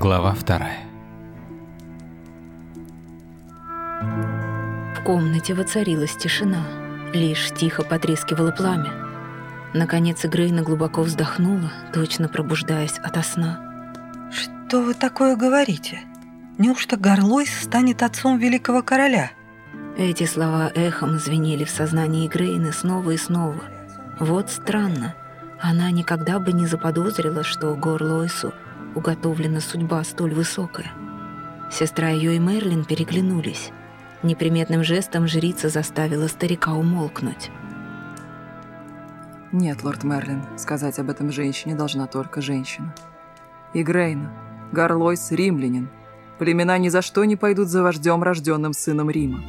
Глава вторая. В комнате воцарилась тишина. Лишь тихо потрескивало пламя. Наконец Игрейна глубоко вздохнула, точно пробуждаясь ото сна. «Что вы такое говорите? Неужто Горлойс станет отцом великого короля?» Эти слова эхом звенели в сознании Грейны снова и снова. Вот странно. Она никогда бы не заподозрила, что Горлойсу уготовлена судьба столь высокая. Сестра ее и Мерлин переглянулись. Неприметным жестом жрица заставила старика умолкнуть. Нет, лорд Мерлин, сказать об этом женщине должна только женщина. И Грейна, Гарлойс римлянин. Племена ни за что не пойдут за вождем, рожденным сыном Рима.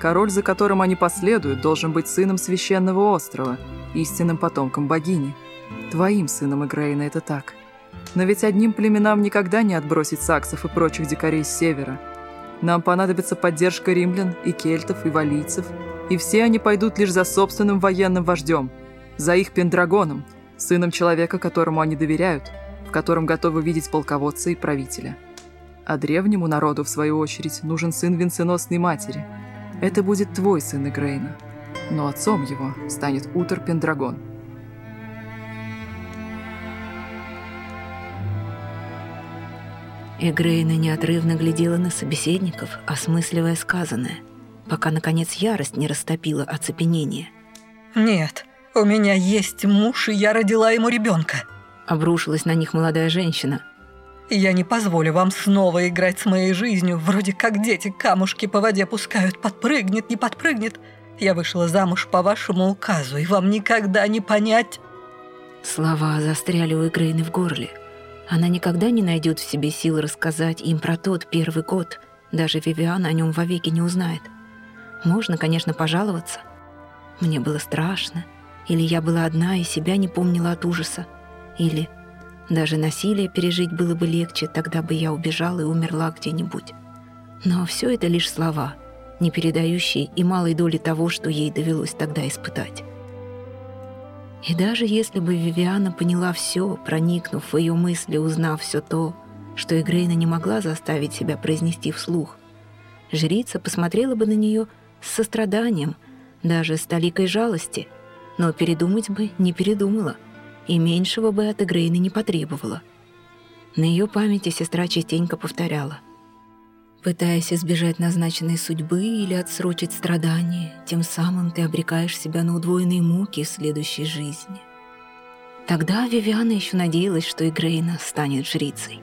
Король, за которым они последуют, должен быть сыном священного острова, истинным потомком богини. Твоим сыном, Игрейна, это так. Но ведь одним племенам никогда не отбросить саксов и прочих дикарей с севера. Нам понадобится поддержка римлян и кельтов, и валийцев, и все они пойдут лишь за собственным военным вождем, за их пендрагоном, сыном человека, которому они доверяют, в котором готовы видеть полководца и правителя. А древнему народу, в свою очередь, нужен сын венценосной матери. Это будет твой сын Игрейна. Но отцом его станет Утер Пендрагон. Эгрейна неотрывно глядела на собеседников, осмысливая сказанное, пока, наконец, ярость не растопила оцепенение. «Нет, у меня есть муж, и я родила ему ребенка. Обрушилась на них молодая женщина. «Я не позволю вам снова играть с моей жизнью, вроде как дети камушки по воде пускают, подпрыгнет, не подпрыгнет. Я вышла замуж по вашему указу, и вам никогда не понять...» Слова застряли у Эгрейны в горле. Она никогда не найдет в себе силы рассказать им про тот первый год. Даже Вивиан о нем вовеки не узнает. Можно, конечно, пожаловаться. Мне было страшно. Или я была одна и себя не помнила от ужаса. Или даже насилие пережить было бы легче, тогда бы я убежала и умерла где-нибудь. Но все это лишь слова, не передающие и малой доли того, что ей довелось тогда испытать. И даже если бы Вивиана поняла все, проникнув в ее мысли, узнав все то, что Игрейна не могла заставить себя произнести вслух, жрица посмотрела бы на нее с состраданием, даже с толикой жалости, но передумать бы не передумала, и меньшего бы от Игрейны не потребовала. На ее памяти сестра частенько повторяла. Пытаясь избежать назначенной судьбы или отсрочить страдания, тем самым ты обрекаешь себя на удвоенные муки в следующей жизни. Тогда Вивиана еще надеялась, что Игрейна станет жрицей.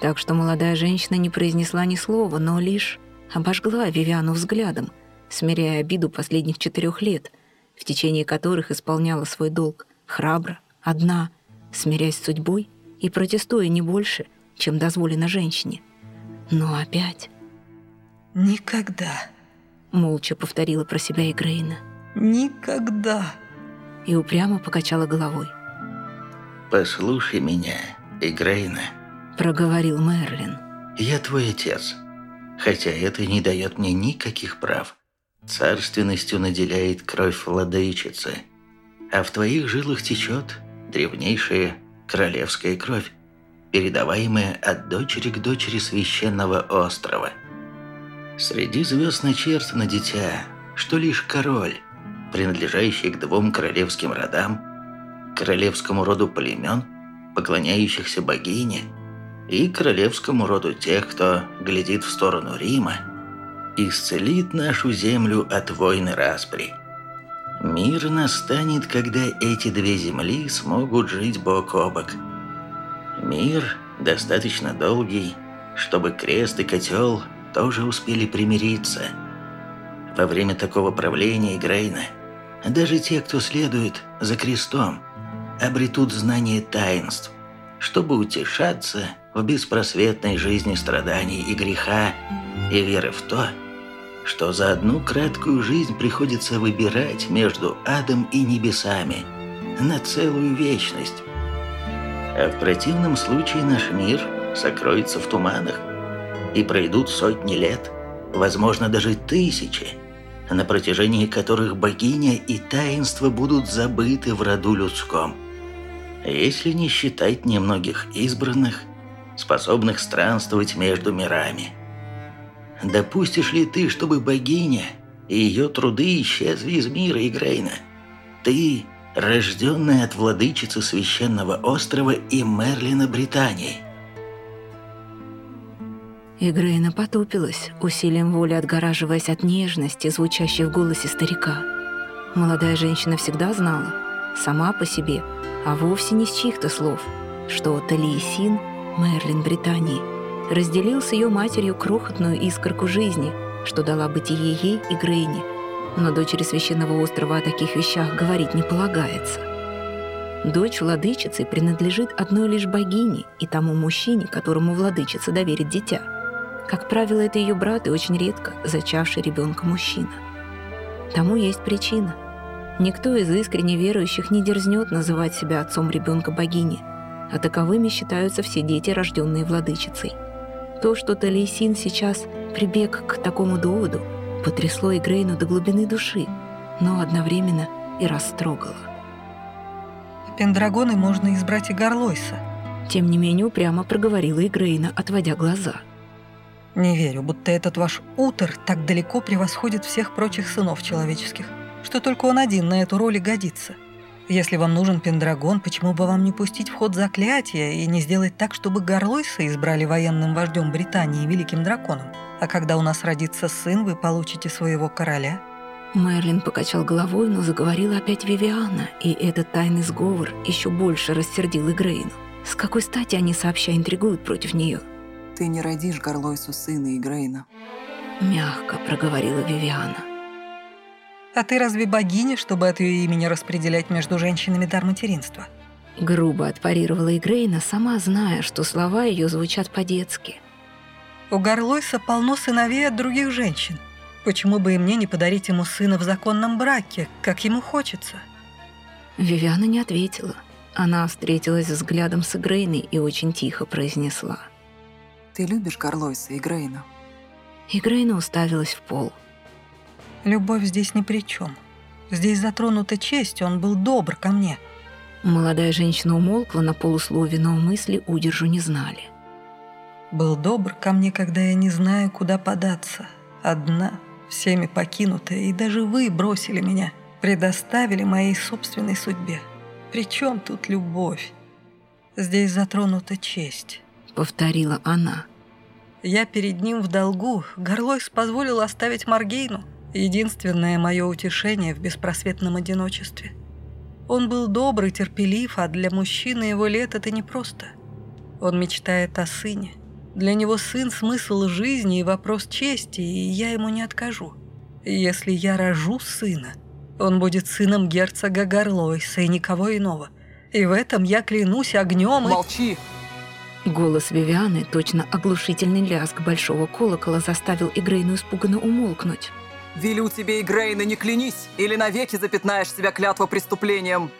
Так что молодая женщина не произнесла ни слова, но лишь обожгла Вивиану взглядом, смиряя обиду последних четырех лет, в течение которых исполняла свой долг храбро, одна, смиряясь с судьбой и протестуя не больше, чем дозволено женщине. Но опять... «Никогда», — молча повторила про себя Игрейна. «Никогда». И упрямо покачала головой. «Послушай меня, Игрейна», — проговорил Мерлин. «Я твой отец, хотя это не дает мне никаких прав. Царственностью наделяет кровь владычицы, а в твоих жилах течет древнейшая королевская кровь передаваемое от дочери к дочери священного острова. Среди звезд начертано дитя, что лишь король, принадлежащий к двум королевским родам, королевскому роду племен, поклоняющихся богине, и королевскому роду тех, кто глядит в сторону Рима, исцелит нашу землю от войны распри. Мир настанет, когда эти две земли смогут жить бок о бок – Мир достаточно долгий, чтобы крест и котел тоже успели примириться. Во время такого правления Грейна даже те, кто следует за крестом, обретут знание таинств, чтобы утешаться в беспросветной жизни страданий и греха и веры в то, что за одну краткую жизнь приходится выбирать между адом и небесами на целую вечность. А в противном случае наш мир сокроется в туманах, и пройдут сотни лет, возможно, даже тысячи, на протяжении которых богиня и таинство будут забыты в роду людском. Если не считать немногих избранных, способных странствовать между мирами. Допустишь ли ты, чтобы богиня и ее труды исчезли из мира Игрейна? Ты, рожденная от владычицы священного острова и Мерлина Британии. Игрейна потупилась, усилием воли отгораживаясь от нежности, звучащей в голосе старика. Молодая женщина всегда знала, сама по себе, а вовсе не с чьих-то слов, что Талиесин, Мерлин Британии, разделил с ее матерью крохотную искорку жизни, что дала бытие ей и Грейне. Но дочери священного острова о таких вещах говорить не полагается. Дочь владычицы принадлежит одной лишь богине и тому мужчине, которому владычица доверит дитя. Как правило, это ее брат и очень редко зачавший ребенка мужчина. Тому есть причина. Никто из искренне верующих не дерзнет называть себя отцом ребенка богини, а таковыми считаются все дети, рожденные владычицей. То, что Талейсин сейчас прибег к такому доводу, потрясло Игрейну до глубины души, но одновременно и растрогало. Пендрагоны можно избрать и Горлойса. Тем не менее упрямо проговорила Игрейна, отводя глаза. Не верю, будто этот ваш Утер так далеко превосходит всех прочих сынов человеческих, что только он один на эту роль и годится. Если вам нужен Пендрагон, почему бы вам не пустить в ход заклятия и не сделать так, чтобы Горлойса избрали военным вождем Британии и великим драконом? А когда у нас родится сын, вы получите своего короля?» Мерлин покачал головой, но заговорила опять Вивиана, и этот тайный сговор еще больше рассердил Игрейну. С какой стати они сообща интригуют против нее? «Ты не родишь Горлойсу сына Игрейна», — мягко проговорила Вивиана. А ты разве богиня, чтобы от ее имени распределять между женщинами дар материнства? Грубо отпарировала Игрейна, сама зная, что слова ее звучат по-детски. У Горлойса полно сыновей от других женщин. Почему бы и мне не подарить ему сына в законном браке, как ему хочется? Вивиана не ответила. Она встретилась взглядом с Игрейной и очень тихо произнесла. «Ты любишь Горлойса, Игрейна?» Игрейна уставилась в пол – Любовь здесь ни при чем. Здесь затронута честь, он был добр ко мне. Молодая женщина умолкла на полуслове, но мысли удержу не знали. Был добр ко мне, когда я не знаю, куда податься. Одна, всеми покинутая, и даже вы бросили меня, предоставили моей собственной судьбе. Причем тут любовь? Здесь затронута честь. Повторила она. Я перед ним в долгу. Горлойс позволил оставить Маргейну. Единственное мое утешение в беспросветном одиночестве. Он был добрый, терпелив, а для мужчины его лет это непросто. Он мечтает о сыне. Для него сын – смысл жизни и вопрос чести, и я ему не откажу. Если я рожу сына, он будет сыном герцога Гарлойса и никого иного. И в этом я клянусь огнем и... Молчи! Голос Вивианы, точно оглушительный лязг большого колокола, заставил Игрейну испуганно умолкнуть. Велю тебе, Игрейна, не клянись, или навеки запятнаешь себя клятва преступлением.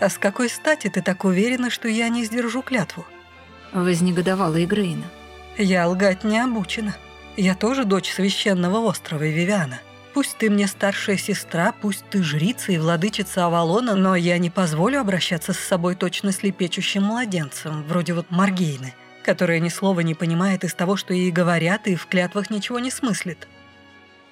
А с какой стати ты так уверена, что я не сдержу клятву? Вознегодовала Игрейна. Я лгать не обучена. Я тоже дочь священного острова Вивиана. Пусть ты мне старшая сестра, пусть ты жрица и владычица Авалона, но я не позволю обращаться с собой точно слепечущим младенцем, вроде вот Маргейны, которая ни слова не понимает из того, что ей говорят, и в клятвах ничего не смыслит.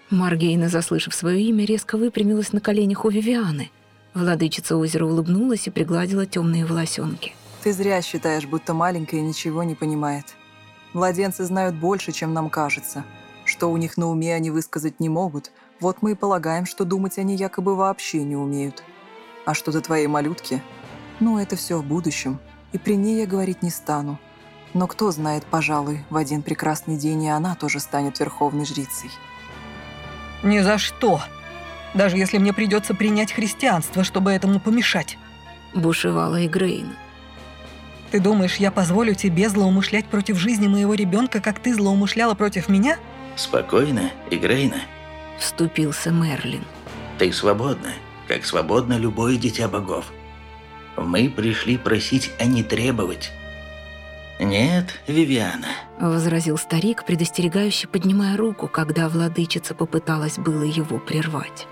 Маргейна, заслышав свое имя, резко выпрямилась на коленях у Вивианы. Владычица озера улыбнулась и пригладила темные волосенки. «Ты зря считаешь, будто маленькая ничего не понимает. Младенцы знают больше, чем нам кажется. Что у них на уме они высказать не могут, вот мы и полагаем, что думать они якобы вообще не умеют. А что до твоей малютки? Ну, это все в будущем, и при ней я говорить не стану. Но кто знает, пожалуй, в один прекрасный день и она тоже станет верховной жрицей». Ни за что. Даже если мне придется принять христианство, чтобы этому помешать. Бушевала Игрейн. Ты думаешь, я позволю тебе злоумышлять против жизни моего ребенка, как ты злоумышляла против меня? Спокойно, Игрейна. Вступился Мерлин. Ты свободна, как свободно любое дитя богов. Мы пришли просить, а не требовать. «Нет, Вивиана», — возразил старик, предостерегающе поднимая руку, когда владычица попыталась было его прервать.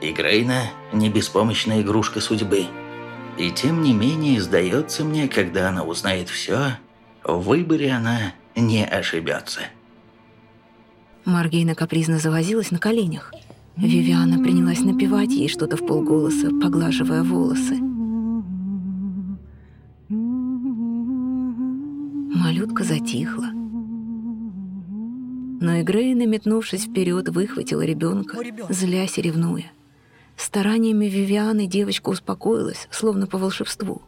«Игрейна — не беспомощная игрушка судьбы. И тем не менее, сдается мне, когда она узнает все, В выборе она не ошибется. Маргейна капризно завозилась на коленях. Вивиана принялась напевать ей что-то в полголоса, поглаживая волосы. Малютка затихла. Но Игрейна, метнувшись вперед, выхватила ребенка, злясь и ревнуя. Стараниями Вивианы девочка успокоилась, словно по волшебству.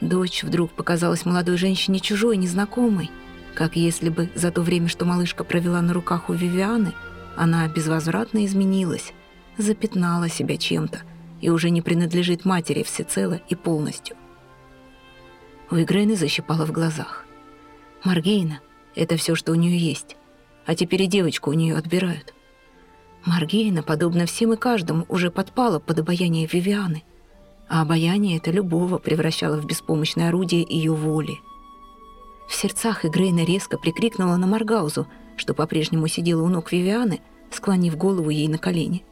Дочь вдруг показалась молодой женщине чужой, незнакомой, как если бы за то время, что малышка провела на руках у Вивианы, она безвозвратно изменилась, запятнала себя чем-то и уже не принадлежит матери всецело и полностью. У Игрейны защипала в глазах. Маргейна — это все, что у нее есть а теперь и девочку у нее отбирают. Маргейна, подобно всем и каждому, уже подпала под обаяние Вивианы, а обаяние это любого превращало в беспомощное орудие ее воли. В сердцах Игрейна резко прикрикнула на Маргаузу, что по-прежнему сидела у ног Вивианы, склонив голову ей на колени.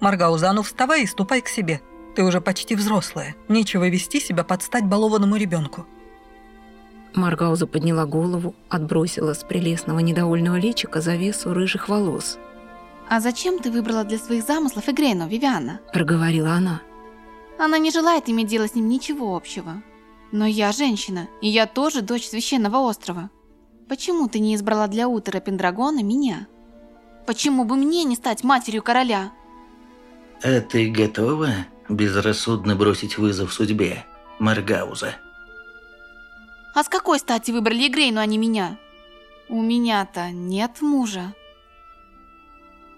«Маргауза, а ну вставай и ступай к себе. Ты уже почти взрослая. Нечего вести себя под стать балованному ребенку. Маргауза подняла голову, отбросила с прелестного недовольного личика завесу рыжих волос. «А зачем ты выбрала для своих замыслов Игрейну, Вивиана?» – проговорила она. «Она не желает иметь дело с ним ничего общего. Но я женщина, и я тоже дочь священного острова. Почему ты не избрала для утра Пендрагона меня? Почему бы мне не стать матерью короля?» «А ты готова безрассудно бросить вызов судьбе, Маргауза?» А с какой стати выбрали Игрейну, а не меня? У меня-то нет мужа.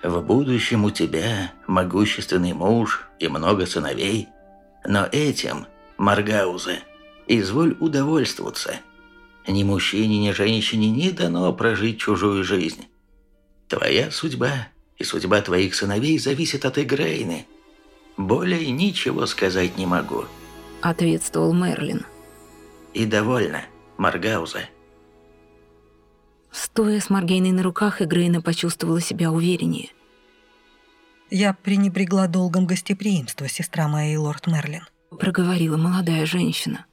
В будущем у тебя могущественный муж и много сыновей. Но этим, Маргауза, изволь удовольствоваться. Ни мужчине, ни женщине не дано прожить чужую жизнь. Твоя судьба и судьба твоих сыновей зависит от Игрейны. Более ничего сказать не могу. Ответствовал Мерлин и довольна, Маргауза. Стоя с Маргейной на руках, Игрейна почувствовала себя увереннее. «Я пренебрегла долгом гостеприимства, сестра моя и лорд Мерлин», — проговорила молодая женщина.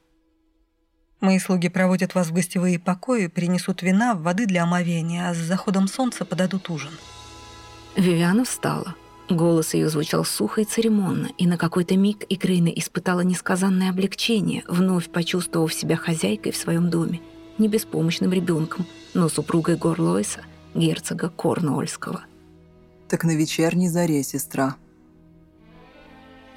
«Мои слуги проводят вас в гостевые покои, принесут вина, воды для омовения, а с заходом солнца подадут ужин». Вивиана встала. Голос ее звучал сухо и церемонно, и на какой-то миг Игрейна испытала несказанное облегчение, вновь почувствовав себя хозяйкой в своем доме, не беспомощным ребенком, но супругой Горлойса, герцога Корнуольского. «Так на вечерней заре, сестра».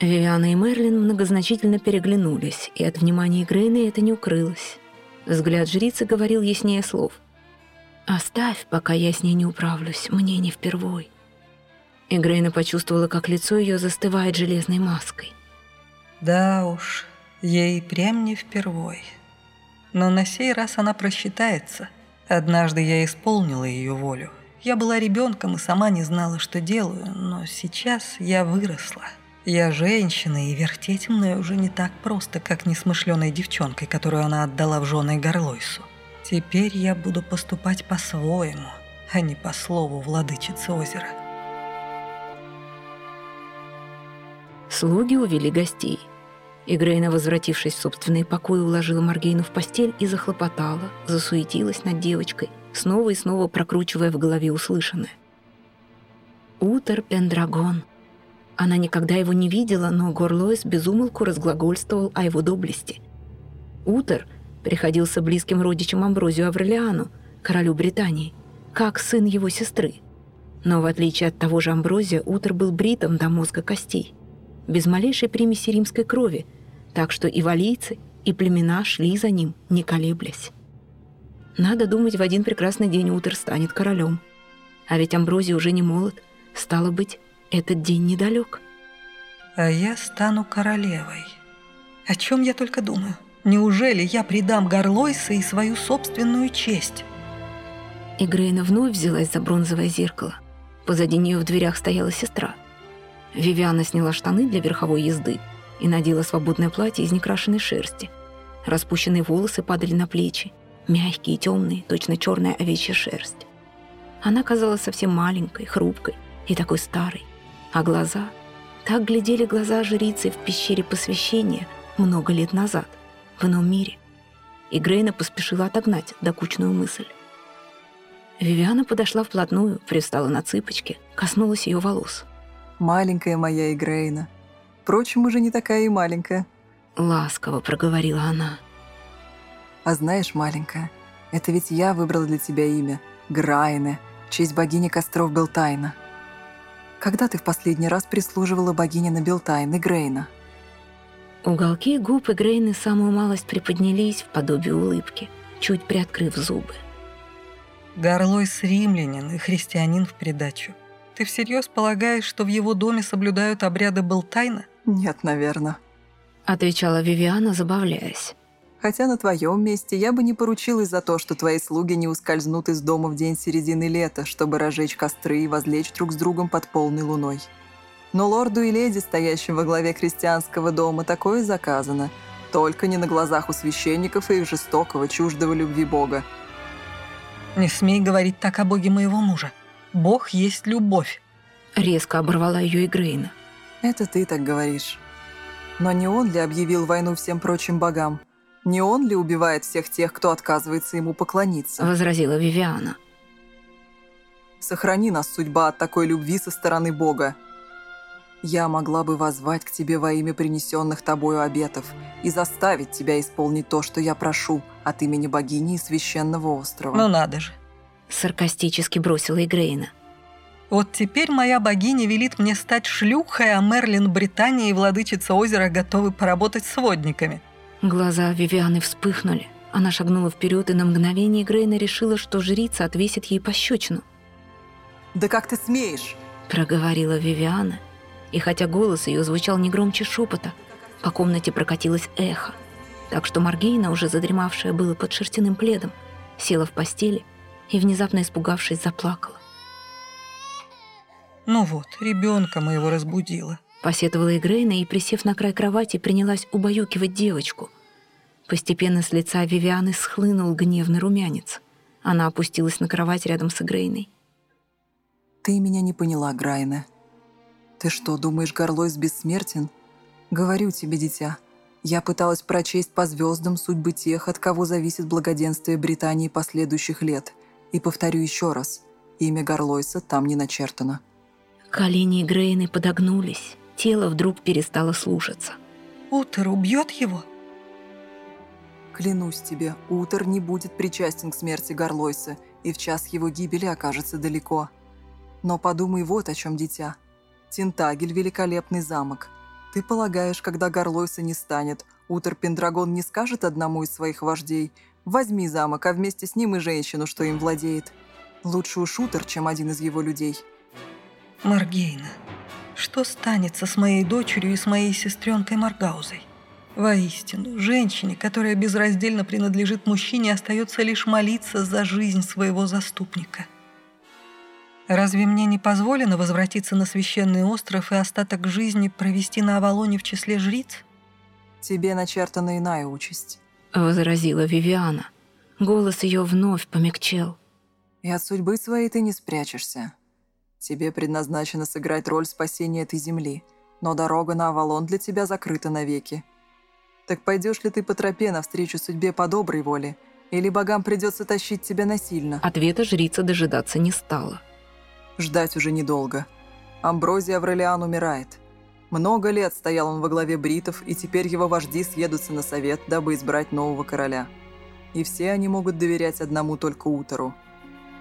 Вивиана и Мерлин многозначительно переглянулись, и от внимания Игрейны это не укрылось. Взгляд жрицы говорил яснее слов. «Оставь, пока я с ней не управлюсь, мне не впервой». И Грейна почувствовала, как лицо ее застывает железной маской. Да уж, ей прям не впервой. Но на сей раз она просчитается. Однажды я исполнила ее волю. Я была ребенком и сама не знала, что делаю, но сейчас я выросла. Я женщина, и вертеть мной уже не так просто, как несмышленой девчонкой, которую она отдала в жены Горлойсу. Теперь я буду поступать по-своему, а не по слову владычицы озера. Слуги увели гостей. Игрейна, возвратившись в собственные покои, уложила Маргейну в постель и захлопотала, засуетилась над девочкой, снова и снова прокручивая в голове услышанное. Утер Пендрагон. Она никогда его не видела, но Горлоис безумолку разглагольствовал о его доблести. Утер приходился близким родичем Амброзию Аврелиану, королю Британии, как сын его сестры. Но в отличие от того же Амброзия, Утер был бритом до мозга костей без малейшей примеси римской крови, так что и валийцы, и племена шли за ним, не колеблясь. Надо думать, в один прекрасный день Утер станет королем. А ведь Амброзий уже не молод. Стало быть, этот день недалек. А я стану королевой. О чем я только думаю? Неужели я предам Горлойса и свою собственную честь? И Грейна вновь взялась за бронзовое зеркало. Позади нее в дверях стояла сестра – Вивиана сняла штаны для верховой езды и надела свободное платье из некрашенной шерсти. Распущенные волосы падали на плечи, мягкие и темные, точно черная овечья шерсть. Она казалась совсем маленькой, хрупкой и такой старой. А глаза... Так глядели глаза жрицы в пещере посвящения много лет назад, в ином мире. и Грейна поспешила отогнать докучную мысль. Вивиана подошла вплотную, пристала на цыпочки, коснулась ее волос. Маленькая моя Игрейна. Впрочем, уже не такая и маленькая. Ласково проговорила она. А знаешь, маленькая, это ведь я выбрала для тебя имя Грайне, в честь богини костров Белтайна. Когда ты в последний раз прислуживала богине на Белтайн и Грейна? Уголки губ Игрейны самую малость приподнялись в подобие улыбки, чуть приоткрыв зубы. Горлойс римлянин и христианин в придачу. Ты всерьез полагаешь, что в его доме соблюдают обряды Белтайна? Нет, наверное. Отвечала Вивиана, забавляясь. Хотя на твоем месте я бы не поручилась за то, что твои слуги не ускользнут из дома в день середины лета, чтобы разжечь костры и возлечь друг с другом под полной луной. Но лорду и леди, стоящим во главе крестьянского дома, такое заказано. Только не на глазах у священников и их жестокого, чуждого любви Бога. Не смей говорить так о боге моего мужа. Бог есть любовь. Резко оборвала ее Игрейна. Это ты так говоришь. Но не он ли объявил войну всем прочим богам? Не он ли убивает всех тех, кто отказывается ему поклониться? Возразила Вивиана. Сохрани нас, судьба, от такой любви со стороны Бога. Я могла бы возвать к тебе во имя принесенных тобою обетов и заставить тебя исполнить то, что я прошу от имени богини и священного острова. Ну надо же. Саркастически бросила Игрейна. Вот теперь моя богиня велит мне стать шлюхой, а Мерлин Британии и владычица озера готовы поработать с водниками. Глаза Вивианы вспыхнули. Она шагнула вперед, и на мгновение Грейна решила, что жрица отвесит ей пощечину. «Да как ты смеешь?» – проговорила Вивиана. И хотя голос ее звучал не громче шепота, по комнате прокатилось эхо. Так что Маргейна, уже задремавшая было под шерстяным пледом, села в постели и, внезапно испугавшись, заплакала. Ну вот, ребенка моего разбудила. Посетовала Игрейна и, присев на край кровати, принялась убаюкивать девочку. Постепенно с лица Вивианы схлынул гневный румянец. Она опустилась на кровать рядом с Игрейной. «Ты меня не поняла, Грайна. Ты что, думаешь, Горлойс бессмертен? Говорю тебе, дитя, я пыталась прочесть по звездам судьбы тех, от кого зависит благоденствие Британии последующих лет. И повторю еще раз, имя Горлойса там не начертано». Колени Грейны подогнулись. Тело вдруг перестало слушаться. Утер убьет его? Клянусь тебе, Утер не будет причастен к смерти Горлойса, и в час его гибели окажется далеко. Но подумай вот о чем, дитя. Тентагель – великолепный замок. Ты полагаешь, когда Горлойса не станет, Утер Пендрагон не скажет одному из своих вождей «Возьми замок, а вместе с ним и женщину, что им владеет». Лучше уж Утер, чем один из его людей. Маргейна, что станется с моей дочерью и с моей сестренкой Маргаузой? Воистину, женщине, которая безраздельно принадлежит мужчине, остается лишь молиться за жизнь своего заступника. Разве мне не позволено возвратиться на священный остров и остаток жизни провести на Авалоне в числе жриц? Тебе начертана иная участь. Возразила Вивиана. Голос ее вновь помягчел. И от судьбы своей ты не спрячешься. Тебе предназначено сыграть роль спасения этой земли, но дорога на Авалон для тебя закрыта навеки. Так пойдешь ли ты по тропе навстречу судьбе по доброй воле, или богам придется тащить тебя насильно? Ответа жрица дожидаться не стала. Ждать уже недолго. Амброзия Аврелиан умирает. Много лет стоял он во главе бритов, и теперь его вожди съедутся на совет, дабы избрать нового короля. И все они могут доверять одному только Утеру.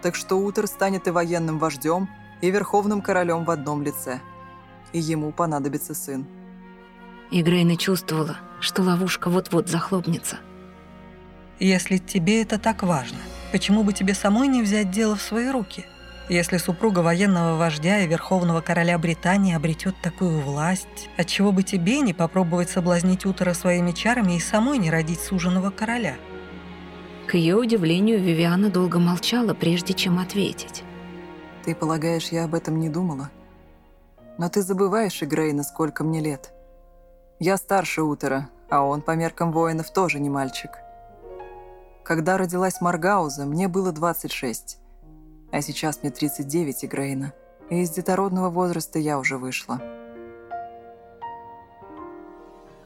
Так что Утер станет и военным вождем, и верховным королем в одном лице. И ему понадобится сын. И Грейна чувствовала, что ловушка вот-вот захлопнется. Если тебе это так важно, почему бы тебе самой не взять дело в свои руки? Если супруга военного вождя и верховного короля Британии обретет такую власть, отчего бы тебе не попробовать соблазнить Утора своими чарами и самой не родить суженого короля? К ее удивлению, Вивиана долго молчала, прежде чем ответить. Ты полагаешь, я об этом не думала? Но ты забываешь, Игрей, насколько мне лет. Я старше Утера, а он по меркам воинов тоже не мальчик. Когда родилась Маргауза, мне было 26, а сейчас мне 39, Игрейна, и из детородного возраста я уже вышла.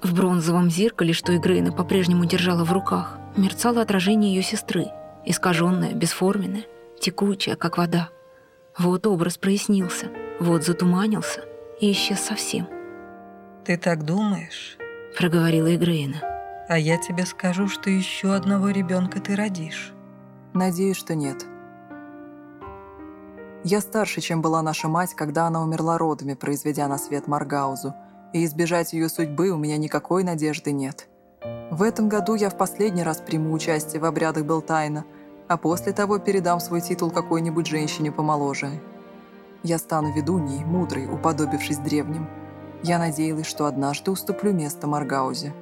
В бронзовом зеркале, что Игрейна по-прежнему держала в руках, мерцало отражение ее сестры, искаженное, бесформенное, текучее, как вода. Вот образ прояснился, вот затуманился и исчез совсем. «Ты так думаешь?» — проговорила Игрейна. «А я тебе скажу, что еще одного ребенка ты родишь». Надеюсь, что нет. Я старше, чем была наша мать, когда она умерла родами, произведя на свет Маргаузу, и избежать ее судьбы у меня никакой надежды нет. В этом году я в последний раз приму участие в обрядах Белтайна, а после того передам свой титул какой-нибудь женщине помоложе. Я стану ведуньей, мудрой, уподобившись древним. Я надеялась, что однажды уступлю место Маргаузе.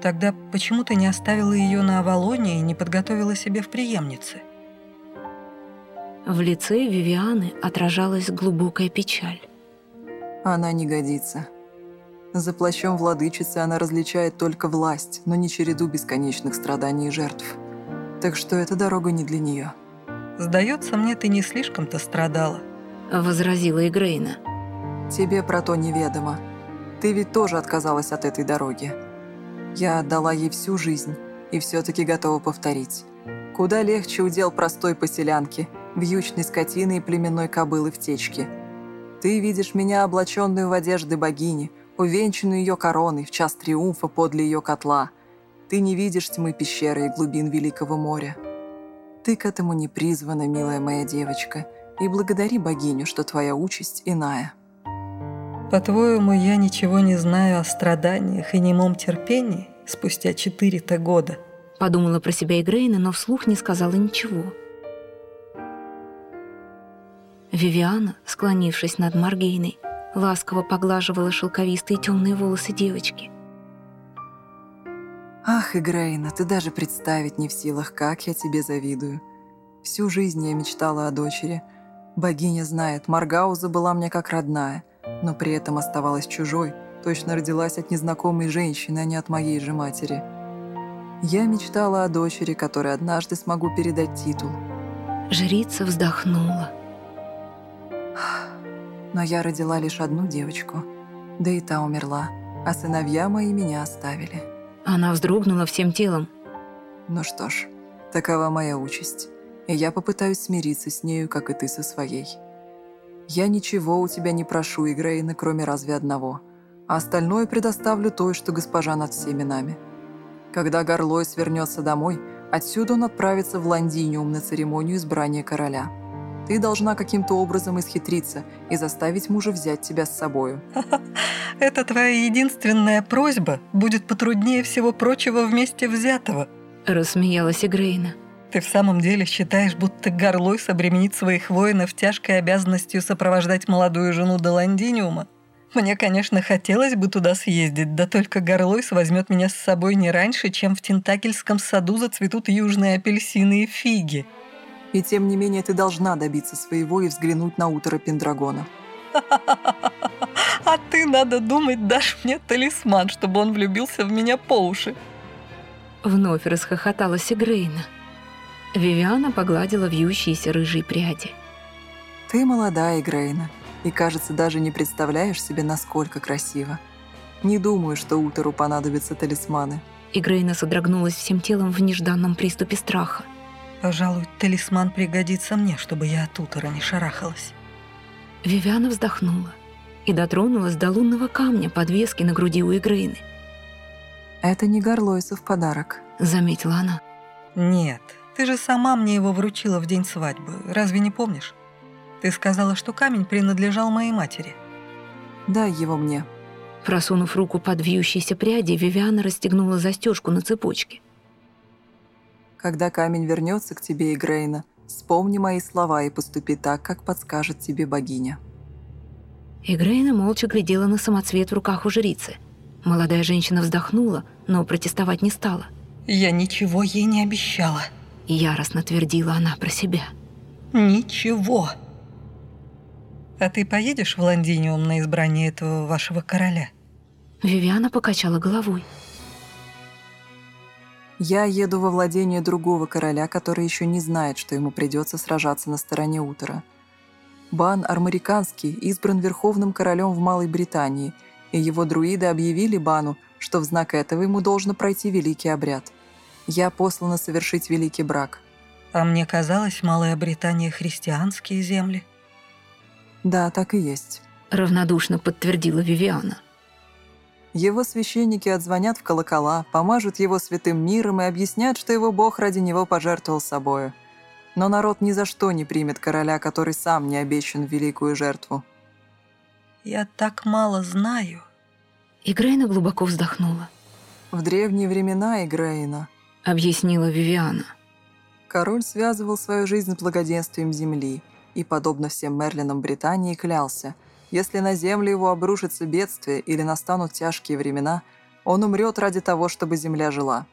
Тогда почему ты не оставила ее на Авалоне и не подготовила себе в преемнице? В лице Вивианы отражалась глубокая печаль. Она не годится. За плащом владычицы она различает только власть, но не череду бесконечных страданий и жертв. Так что эта дорога не для нее. Сдается мне, ты не слишком-то страдала. Возразила Игрейна. Тебе про то неведомо. Ты ведь тоже отказалась от этой дороги. Я отдала ей всю жизнь и все-таки готова повторить. Куда легче удел простой поселянки – вьючной скотины и племенной кобылы в течке. Ты видишь меня, облаченную в одежды богини, увенчанную ее короной в час триумфа подле ее котла. Ты не видишь тьмы пещеры и глубин Великого моря. Ты к этому не призвана, милая моя девочка, и благодари богиню, что твоя участь иная. По-твоему, я ничего не знаю о страданиях и немом терпении спустя четыре-то года? Подумала про себя Игрейна, но вслух не сказала ничего. Вивиана, склонившись над Маргейной, ласково поглаживала шелковистые темные волосы девочки. «Ах, Игрейна, ты даже представить не в силах, как я тебе завидую. Всю жизнь я мечтала о дочери. Богиня знает, Маргауза была мне как родная, но при этом оставалась чужой, точно родилась от незнакомой женщины, а не от моей же матери. Я мечтала о дочери, которой однажды смогу передать титул». Жрица вздохнула. Но я родила лишь одну девочку, да и та умерла, а сыновья мои меня оставили. Она вздрогнула всем телом. Ну что ж, такова моя участь, и я попытаюсь смириться с нею, как и ты со своей. Я ничего у тебя не прошу, Игрейна, кроме разве одного, а остальное предоставлю той, что госпожа над всеми нами. Когда Горлой свернется домой, отсюда он отправится в Лондиниум на церемонию избрания короля – ты должна каким-то образом исхитриться и заставить мужа взять тебя с собою. Это твоя единственная просьба будет потруднее всего прочего вместе взятого. Рассмеялась Игрейна. Ты в самом деле считаешь, будто Горлой обременит своих воинов тяжкой обязанностью сопровождать молодую жену до Лондиниума? Мне, конечно, хотелось бы туда съездить, да только Горлойс возьмет меня с собой не раньше, чем в Тентакельском саду зацветут южные апельсины и фиги. И тем не менее ты должна добиться своего и взглянуть на утро Пендрагона. А ты, надо думать, дашь мне талисман, чтобы он влюбился в меня по уши. Вновь расхохоталась Игрейна. Вивиана погладила вьющиеся рыжие пряди. Ты молодая, Игрейна, и, кажется, даже не представляешь себе, насколько красиво. Не думаю, что Утеру понадобятся талисманы. Игрейна содрогнулась всем телом в нежданном приступе страха. Пожалуй, талисман пригодится мне, чтобы я от утра не шарахалась. Вивиана вздохнула и дотронулась до лунного камня подвески на груди у Игрейны. «Это не Горлойсов подарок», — заметила она. «Нет, ты же сама мне его вручила в день свадьбы, разве не помнишь? Ты сказала, что камень принадлежал моей матери». «Дай его мне». Просунув руку под вьющиеся пряди, Вивиана расстегнула застежку на цепочке. Когда камень вернется к тебе, Игрейна, вспомни мои слова и поступи так, как подскажет тебе богиня». Игрейна молча глядела на самоцвет в руках у жрицы. Молодая женщина вздохнула, но протестовать не стала. «Я ничего ей не обещала», — яростно твердила она про себя. «Ничего». «А ты поедешь в Лондиниум на избрание этого вашего короля?» Вивиана покачала головой. Я еду во владение другого короля, который еще не знает, что ему придется сражаться на стороне Утера. Бан Армариканский избран верховным королем в Малой Британии, и его друиды объявили Бану, что в знак этого ему должно пройти великий обряд. Я послана совершить великий брак. А мне казалось, Малая Британия — христианские земли. Да, так и есть. Равнодушно подтвердила Вивиана. Его священники отзвонят в колокола, помажут его святым миром и объяснят, что его бог ради него пожертвовал собою. Но народ ни за что не примет короля, который сам не обещан в великую жертву. Я так мало знаю. И Грейна глубоко вздохнула. В древние времена Игрейна, Объяснила Вивиана. король связывал свою жизнь с благоденствием земли и, подобно всем Мерлинам Британии, клялся, если на землю его обрушится бедствие или настанут тяжкие времена, он умрет ради того, чтобы земля жила.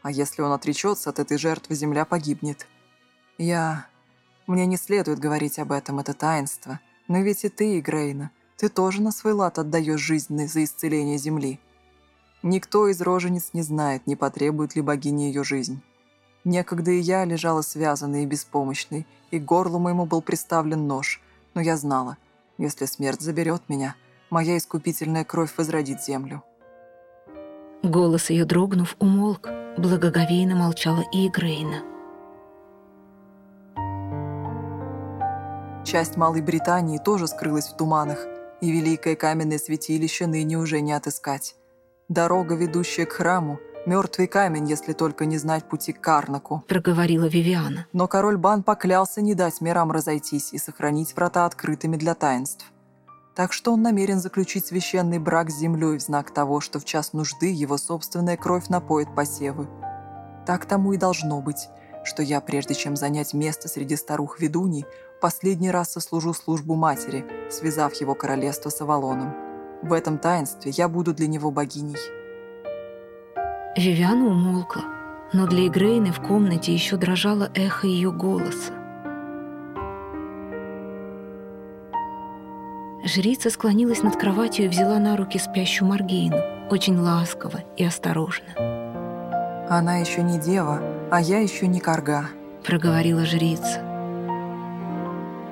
А если он отречется от этой жертвы, земля погибнет. Я... Мне не следует говорить об этом, это таинство. Но ведь и ты, Игрейна, ты тоже на свой лад отдаешь жизнь за исцеление земли. Никто из рожениц не знает, не потребует ли богиня ее жизнь. Некогда и я лежала связанной и беспомощной, и к горлу моему был приставлен нож, но я знала, если смерть заберет меня, моя искупительная кровь возродит землю. Голос ее дрогнув, умолк. Благоговейно молчала и Грейна. Часть Малой Британии тоже скрылась в туманах, и великое каменное святилище ныне уже не отыскать. Дорога, ведущая к храму, мертвый камень, если только не знать пути к Карнаку. Проговорила Вивиана. Но король Бан поклялся не дать мирам разойтись и сохранить врата открытыми для таинств. Так что он намерен заключить священный брак с землей в знак того, что в час нужды его собственная кровь напоит посевы. Так тому и должно быть, что я, прежде чем занять место среди старух-ведуней, последний раз сослужу службу матери, связав его королевство с Авалоном. В этом таинстве я буду для него богиней. Вивиана умолкла, но для Игрейны в комнате еще дрожало эхо ее голоса. Жрица склонилась над кроватью и взяла на руки спящую Маргейну, очень ласково и осторожно. Она еще не дева, а я еще не корга. Проговорила жрица.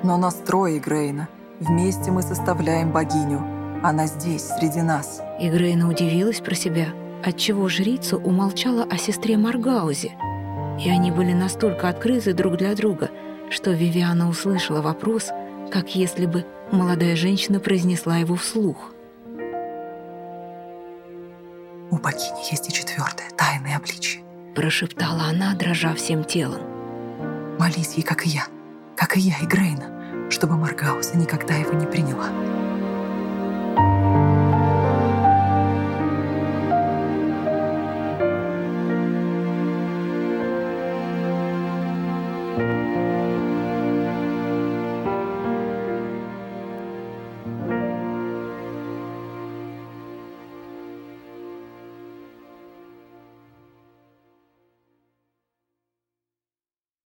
Но нас трое, Грейна. Вместе мы составляем богиню. Она здесь, среди нас. И Грейна удивилась про себя, отчего жрица умолчала о сестре Маргаузе. И они были настолько открыты друг для друга, что Вивиана услышала вопрос, как если бы молодая женщина произнесла его вслух. У богини есть и четвертое, тайное обличие. Прошептала она, дрожа всем телом. Молись ей, как и я, как и я, и Грейна, чтобы Маргауза никогда его не приняла.